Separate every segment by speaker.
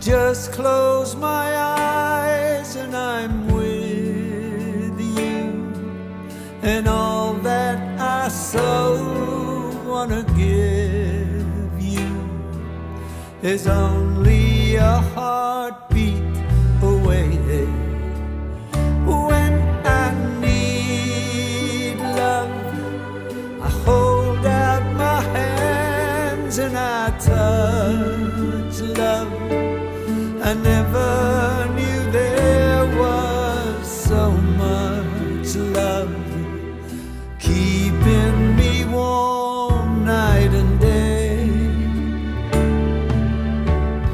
Speaker 1: Just close my eyes and I'm with you, and all that I so wanna give you is only a heartbeat I never knew there was so much love keeping me warm night and day.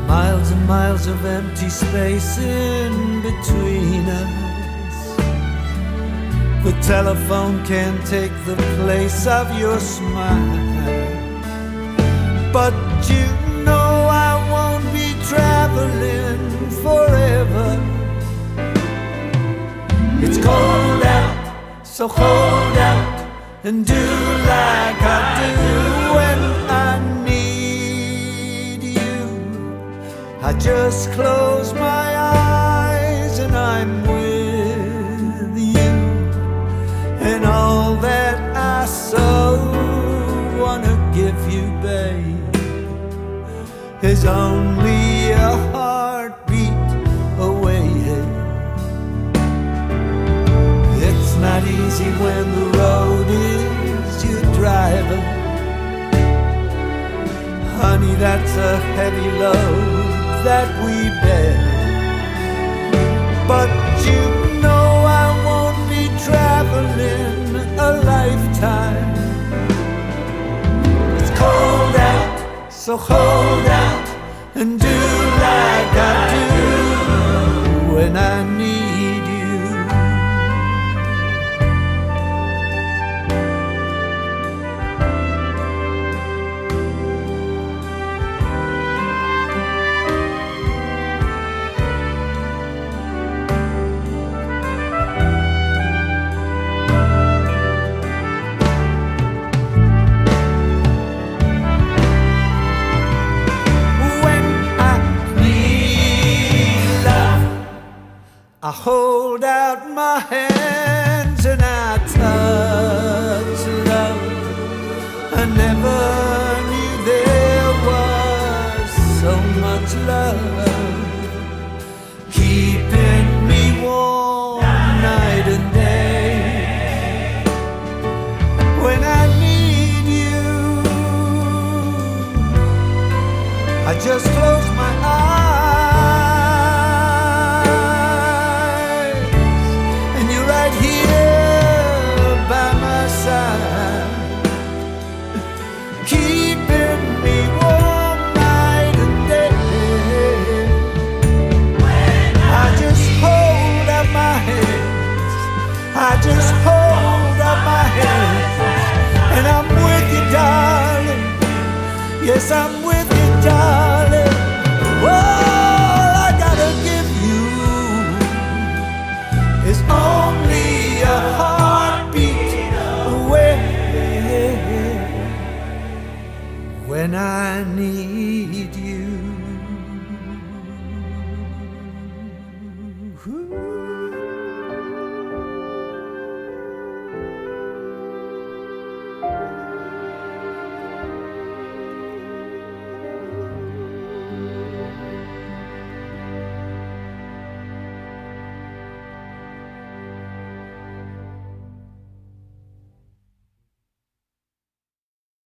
Speaker 1: Miles and miles of empty space in between us. The telephone can't take the place of your smile. But you It's cold out, so hold out and do like I do when I need you. I just close my eyes and I'm with you. And all that I so wanna give you, babe, is only easy when the road is your driver. Honey, that's a heavy load that we bear. But you know I won't be traveling a lifetime. It's cold out, so hold out hold out my hands and I touch love. I never knew there was so much love Yes, I'm with you, darling. All I gotta give you is only a heartbeat away. When I need you. Ooh.